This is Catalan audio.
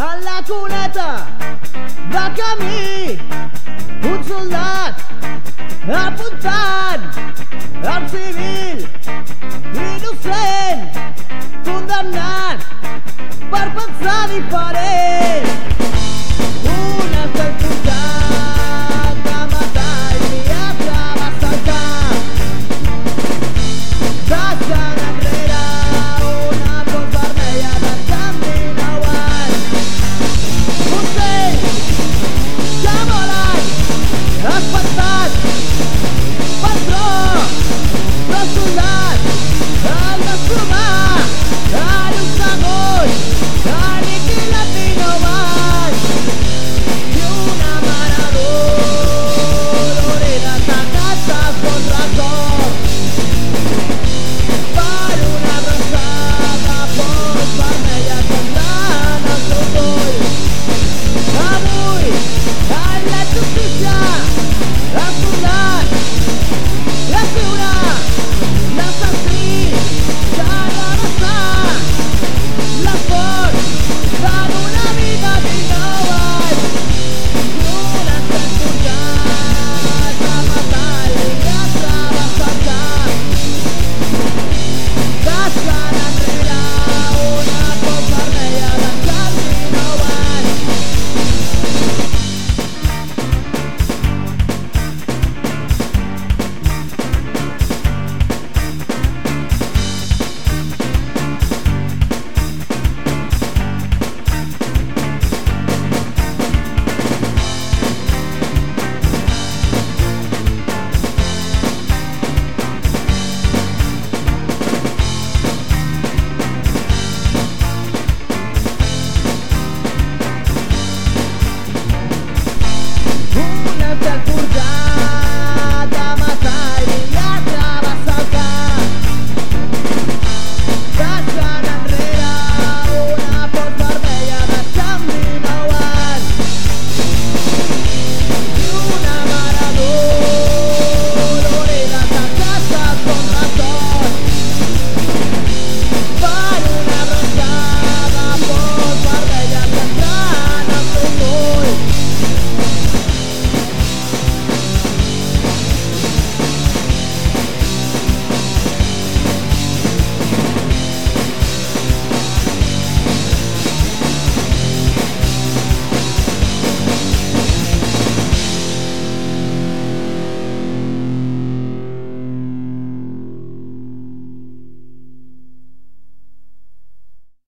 a la cuneta de camí un soldat apuntant al civil innocent condemnat per pensar diferent